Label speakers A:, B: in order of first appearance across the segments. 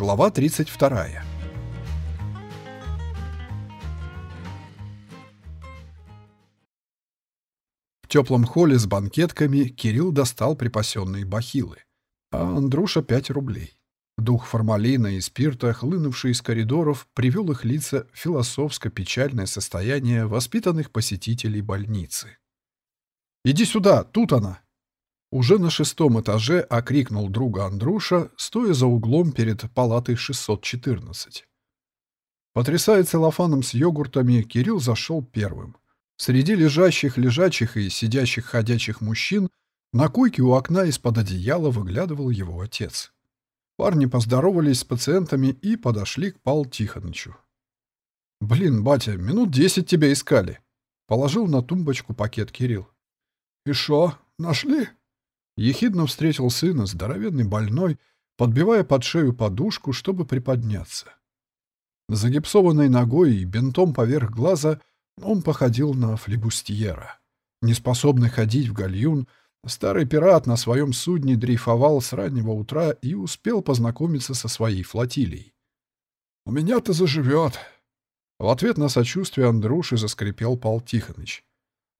A: Глава 32. В теплом холле с банкетками Кирилл достал припасенные бахилы, а Андруша — пять рублей. Дух формалина и спирта, хлынувший из коридоров, привел их лица в философско-печальное состояние воспитанных посетителей больницы. «Иди сюда, тут она!» Уже на шестом этаже окрикнул друга Андруша, стоя за углом перед палатой 614. Потрясая целлофаном с йогуртами, Кирилл зашел первым. Среди лежащих, лежачих и сидящих ходячих мужчин на койке у окна из-под одеяла выглядывал его отец. Парни поздоровались с пациентами и подошли к Пал Тихонычу. «Блин, батя, минут десять тебя искали», — положил на тумбочку пакет Кирилл.
B: «И шо, нашли?»
A: Ехидно встретил сына, здоровенный больной, подбивая под шею подушку, чтобы приподняться. Загипсованной ногой и бинтом поверх глаза он походил на флебустьера. Неспособный ходить в гальюн, старый пират на своем судне дрейфовал с раннего утра и успел познакомиться со своей флотилией.
B: «У меня-то заживет!»
A: В ответ на сочувствие Андруши заскрипел Пал Тихоныч.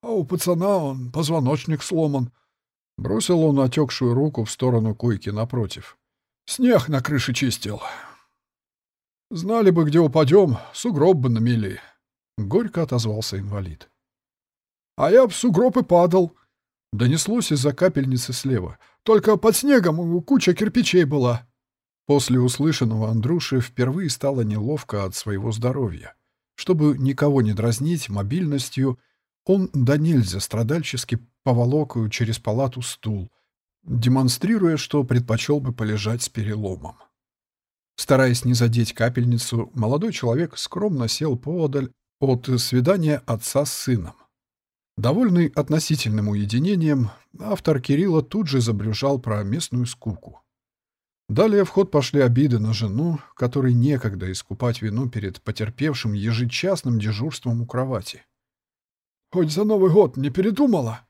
B: «А у пацана он позвоночник сломан.
A: Бросил он отекшую руку в сторону койки напротив.
B: «Снег на крыше чистил. Знали бы, где упадем, сугроб бы намели».
A: Горько отозвался инвалид.
B: «А я в сугроб и падал». Донеслось из-за капельницы слева. «Только под снегом куча кирпичей была».
A: После услышанного Андруши впервые стало неловко от своего здоровья. Чтобы никого не дразнить мобильностью, он до нельзя страдальчески поволок через палату стул, демонстрируя, что предпочел бы полежать с переломом. Стараясь не задеть капельницу, молодой человек скромно сел поодаль от свидания отца с сыном. Довольный относительным уединением, автор Кирилла тут же забрюжал про местную скуку. Далее в ход пошли обиды на жену, которой некогда искупать вину перед потерпевшим ежечасным дежурством у кровати.
B: «Хоть за Новый год не передумала?»
A: —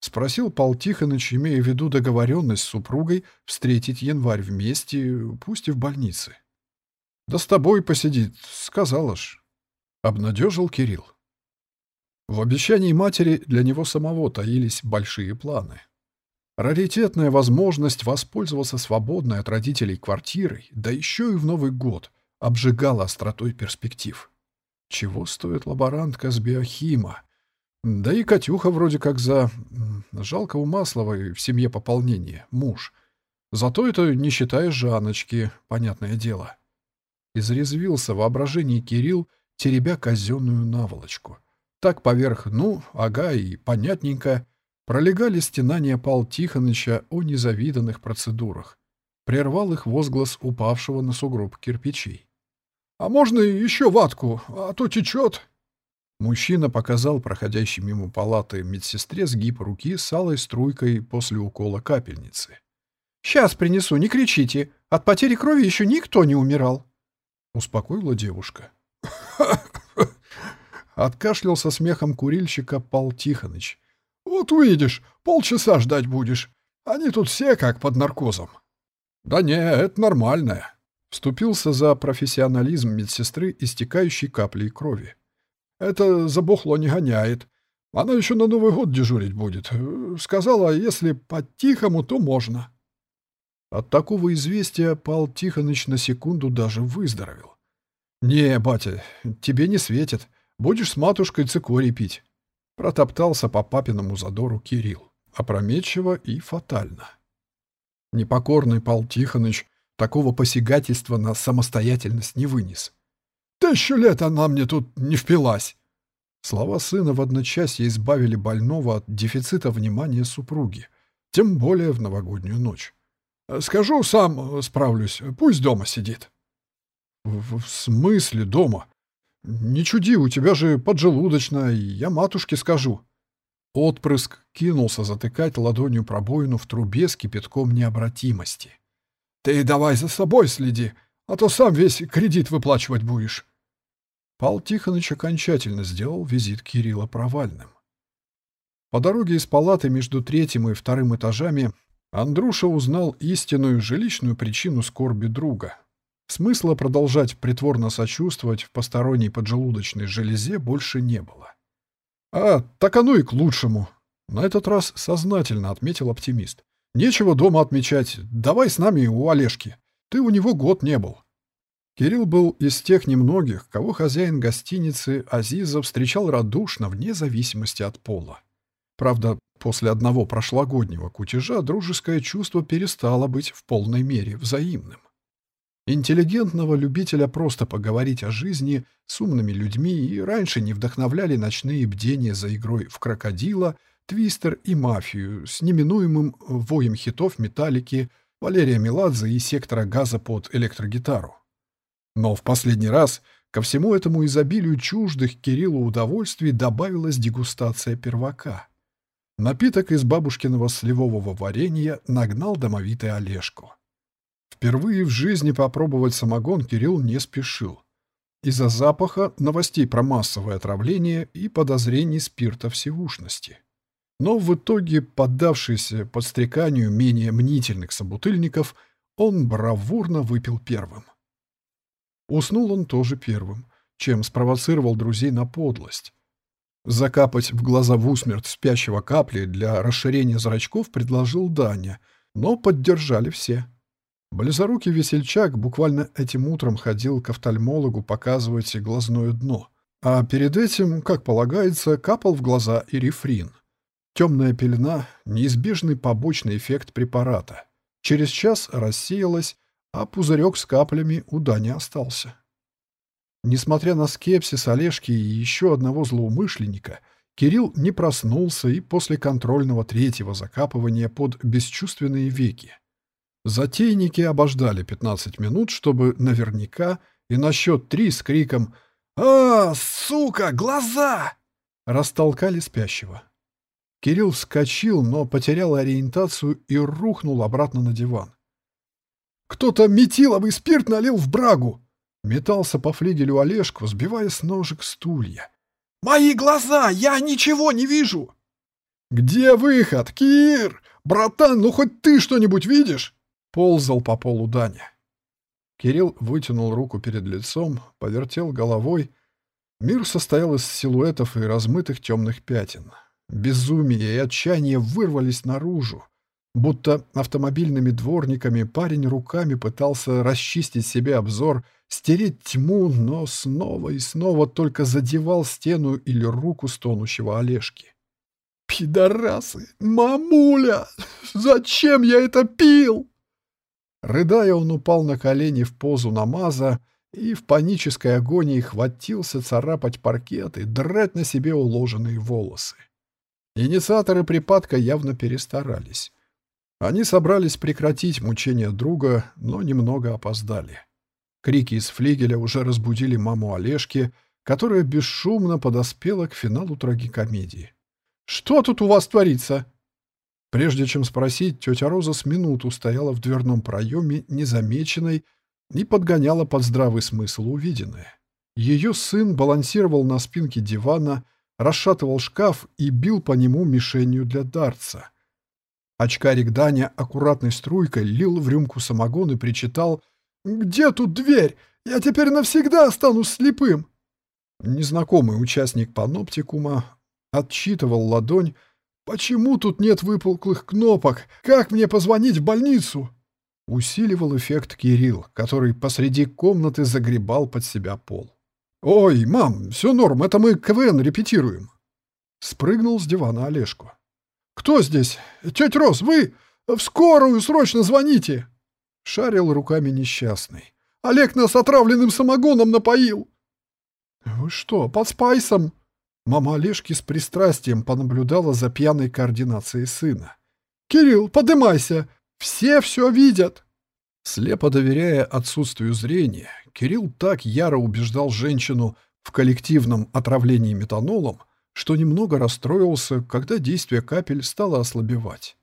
A: спросил Пал Тихоныч, имея в виду договоренность с супругой встретить январь вместе, пусть и в больнице. «Да с тобой посидит, сказала ж», — обнадежил Кирилл. В обещании матери для него самого таились большие планы. Раритетная возможность воспользоваться свободной от родителей квартирой, да еще и в Новый год, обжигала остротой перспектив. Чего стоит лаборантка с биохима, да и Катюха вроде как за... Жалко у Масловой в семье пополнение, муж. Зато это не считая Жаночки, понятное дело. Изрезвился воображение Кирилл, теребя казенную наволочку. Так поверх «ну», «ага» и «понятненько» пролегали стенания Пал Тихоныча о незавиданных процедурах. Прервал их возглас упавшего на сугроб кирпичей.
B: «А можно еще ватку, а то течет?»
A: Мужчина показал проходящей мимо палаты медсестре сгиб руки с алой струйкой после укола капельницы.
C: «Сейчас принесу, не кричите. От потери крови еще никто не умирал», —
A: успокоила девушка. Откашлялся смехом курильщика Пал Тихоныч.
B: «Вот увидишь, полчаса ждать будешь. Они тут все как под наркозом».
A: «Да не, это нормальное», — вступился за профессионализм медсестры, истекающей каплей крови.
B: Это забухло не гоняет. Она еще на Новый год дежурить будет. Сказала, если по-тихому, то можно.
A: От такого известия Пал Тихоныч на секунду даже выздоровел. «Не, батя, тебе не светит. Будешь с матушкой цикорий пить». Протоптался по папиному задору Кирилл. Опрометчиво и фатально. Непокорный Пал Тихоныч такого посягательства на самостоятельность не вынес.
B: Тысячу лет она мне тут не впилась.
A: Слова сына в одночасье избавили больного от дефицита внимания супруги, тем более в новогоднюю ночь.
B: «Скажу, сам справлюсь. Пусть дома сидит».
A: «В, в смысле дома? Не чуди, у тебя же поджелудочная, я матушке скажу». Отпрыск кинулся затыкать ладонью пробоину в трубе с кипятком необратимости.
B: «Ты давай за собой следи, а то сам весь кредит выплачивать будешь».
A: Пал Тихоныч окончательно сделал визит Кирилла провальным. По дороге из палаты между третьим и вторым этажами Андруша узнал истинную жилищную причину скорби друга. Смысла продолжать притворно сочувствовать в посторонней поджелудочной железе больше не было. «А, так оно и к лучшему», — на этот раз сознательно отметил оптимист. «Нечего дома отмечать. Давай с нами у Олежки. Ты у него год не был». Кирилл был из тех немногих, кого хозяин гостиницы Азиза встречал радушно, вне зависимости от пола. Правда, после одного прошлогоднего кутежа дружеское чувство перестало быть в полной мере взаимным. Интеллигентного любителя просто поговорить о жизни с умными людьми и раньше не вдохновляли ночные бдения за игрой в крокодила, твистер и мафию с неминуемым воем хитов металлики Валерия Меладзе и сектора газа под электрогитару. Но в последний раз ко всему этому изобилию чуждых Кириллу удовольствий добавилась дегустация первака. Напиток из бабушкиного сливового варенья нагнал домовитый Олежку. Впервые в жизни попробовать самогон Кирилл не спешил. Из-за запаха, новостей про массовое отравление и подозрений спирта всеушности. Но в итоге, поддавшийся подстреканию менее мнительных собутыльников, он бравурно выпил первым. Уснул он тоже первым, чем спровоцировал друзей на подлость. Закапать в глаза в усмерть спящего капли для расширения зрачков предложил Даня, но поддержали все. Близорукий весельчак буквально этим утром ходил к офтальмологу показывать глазное дно, а перед этим, как полагается, капал в глаза и рефрин. Темная пелена — неизбежный побочный эффект препарата. Через час рассеялась, а пузырек с каплями у Дани остался. Несмотря на скепсис Олежки и еще одного злоумышленника, Кирилл не проснулся и после контрольного третьего закапывания под бесчувственные веки. Затейники обождали 15 минут, чтобы наверняка и на счет три с криком «А, сука, глаза!» растолкали спящего. Кирилл вскочил, но потерял ориентацию и рухнул обратно на диван. «Кто-то метиловый спирт налил в брагу!» Метался по флигелю Олежку, сбивая с ножек стулья. «Мои глаза! Я ничего не вижу!» «Где выход, Кир? Братан, ну хоть ты что-нибудь видишь?» Ползал по полу Даня. Кирилл вытянул руку перед лицом, повертел головой. Мир состоял из силуэтов и размытых темных пятен. Безумие и отчаяние вырвались наружу. Будто автомобильными дворниками парень руками пытался расчистить себе обзор, стереть тьму, но снова и снова только задевал стену или руку стонущего Олежки. «Пидорасы! Мамуля! Зачем я это пил?» Рыдая, он упал на колени в позу намаза и в панической агонии хватился царапать паркет и драть на себе уложенные волосы. Инициаторы припадка явно перестарались. Они собрались прекратить мучения друга, но немного опоздали. Крики из флигеля уже разбудили маму Олежки, которая бесшумно подоспела к финалу трагикомедии. «Что тут у вас творится?» Прежде чем спросить, тетя Роза с минуту стояла в дверном проеме, незамеченной, и подгоняла под здравый смысл увиденное. Ее сын балансировал на спинке дивана, расшатывал шкаф и бил по нему мишенью для дарца. Очкарик Даня аккуратной струйкой лил в рюмку самогон и причитал «Где тут дверь? Я теперь навсегда останусь слепым!» Незнакомый участник паноптикума отчитывал ладонь «Почему тут нет выпуклых кнопок? Как мне позвонить в больницу?» Усиливал эффект Кирилл, который посреди комнаты загребал под себя пол. «Ой, мам, все норм, это мы КВН репетируем». Спрыгнул с дивана Олежку. «Кто здесь? Тетя Рос, вы? В скорую срочно звоните!» Шарил руками несчастный. «Олег нас отравленным самогоном напоил!» «Вы что, под спайсом?» Мама Олежки с пристрастием понаблюдала за пьяной координацией сына. «Кирилл, подымайся! Все все видят!» Слепо доверяя отсутствию зрения, Кирилл так яро убеждал женщину в коллективном отравлении метанолом, что немного расстроился, когда действие капель стало ослабевать.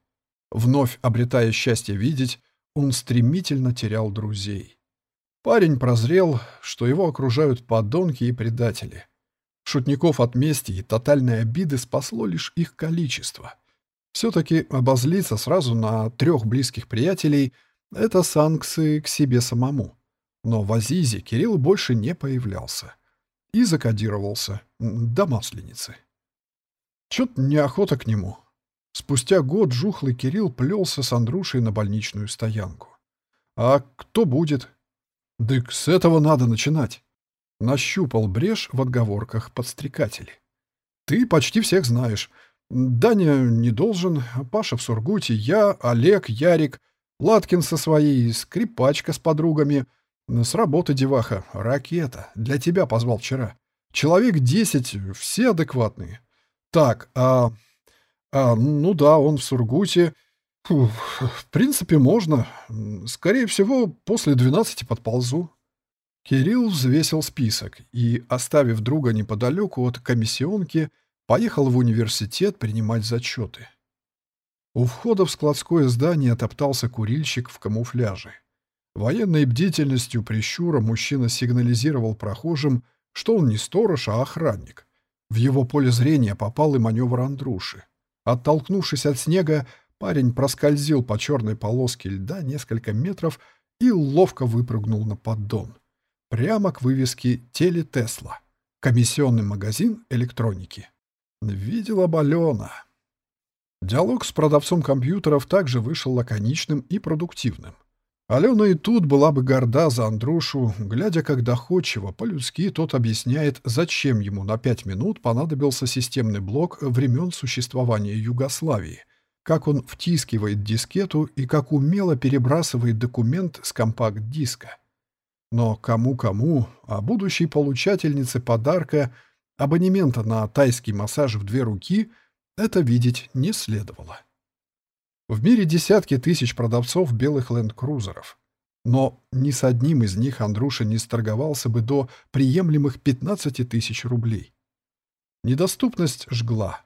A: Вновь обретая счастье видеть, он стремительно терял друзей. Парень прозрел, что его окружают подонки и предатели. Шутников от мести и тотальной обиды спасло лишь их количество. Все-таки обозлиться сразу на трех близких приятелей — это санкции к себе самому. Но в Азизе Кирилл больше не появлялся. И закодировался до Масленицы. Чё-то неохота к нему. Спустя год жухлый Кирилл плелся с Андрушей на больничную стоянку. А кто будет? Дык, с этого надо начинать. Нащупал брешь в отговорках подстрекателей. Ты почти всех знаешь. Даня не должен, Паша в Сургуте, я, Олег, Ярик, Латкин со своей, скрипачка с подругами. С работы деваха, ракета. Для тебя позвал вчера. Человек десять, все адекватные. Так, а... А, ну да, он в Сургуте. Фу, в принципе, можно. Скорее всего, после двенадцати подползу. Кирилл взвесил список и, оставив друга неподалеку от комиссионки, поехал в университет принимать зачеты. У входа в складское здание топтался курильщик в камуфляже. Военной бдительностью прищура мужчина сигнализировал прохожим, что он не сторож, а охранник. В его поле зрения попал и маневр Андруши. Оттолкнувшись от снега, парень проскользил по черной полоске льда несколько метров и ловко выпрыгнул на поддон прямо к вывеске «Теле Тесла», комиссионный магазин электроники. Видела Балена. Диалог с продавцом компьютеров также вышел лаконичным и продуктивным. Алена и тут была бы горда за Андрушу, глядя, как доходчиво, по-людски тот объясняет, зачем ему на пять минут понадобился системный блок времен существования Югославии, как он втискивает дискету и как умело перебрасывает документ с компакт-диска. Но кому-кому, а будущей получательнице подарка абонемента на тайский массаж в две руки это видеть не следовало. В мире десятки тысяч продавцов белых ленд-крузеров. Но ни с одним из них Андруша не сторговался бы до приемлемых 15 тысяч рублей. Недоступность жгла.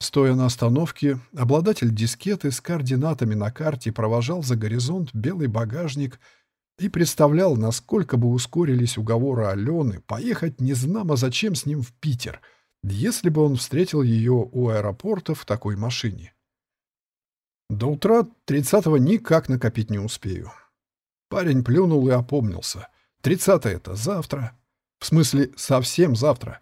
A: Стоя на остановке, обладатель дискеты с координатами на карте провожал за горизонт белый багажник – и представлял, насколько бы ускорились уговоры Алены поехать незнамо зачем с ним в Питер, если бы он встретил ее у аэропорта в такой машине. До утра тридцатого никак накопить не успею. Парень плюнул и опомнился. Тридцатое это завтра. В смысле, совсем завтра.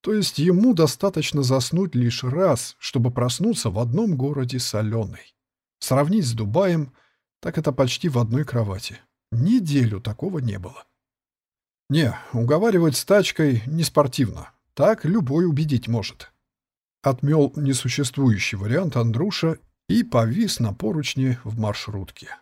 A: То есть ему достаточно заснуть лишь раз, чтобы проснуться в одном городе с Аленой. Сравнить с Дубаем, так это почти в одной кровати. Неделю такого не было. Не, уговаривать с тачкой не спортивно. Так любой убедить может. Отмел несуществующий вариант Андруша и повис на поручне в маршрутке.